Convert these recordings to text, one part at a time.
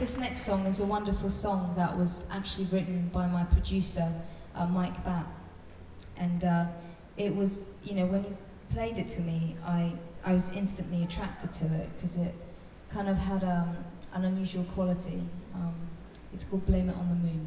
This next song is a wonderful song that was actually written by my producer, uh, Mike Batt. And uh, it was, you know, when he played it to me, I, I was instantly attracted to it because it kind of had um, an unusual quality. Um, it's called Blame It on the Moon.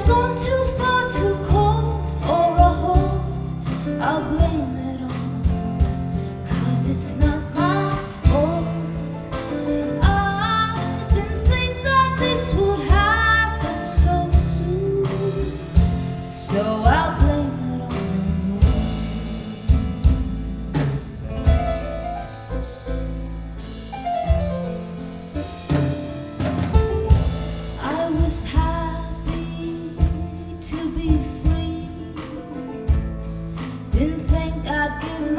it's gone too far for a hold, I'll blame it it's not my fault. I didn't think that this would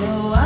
so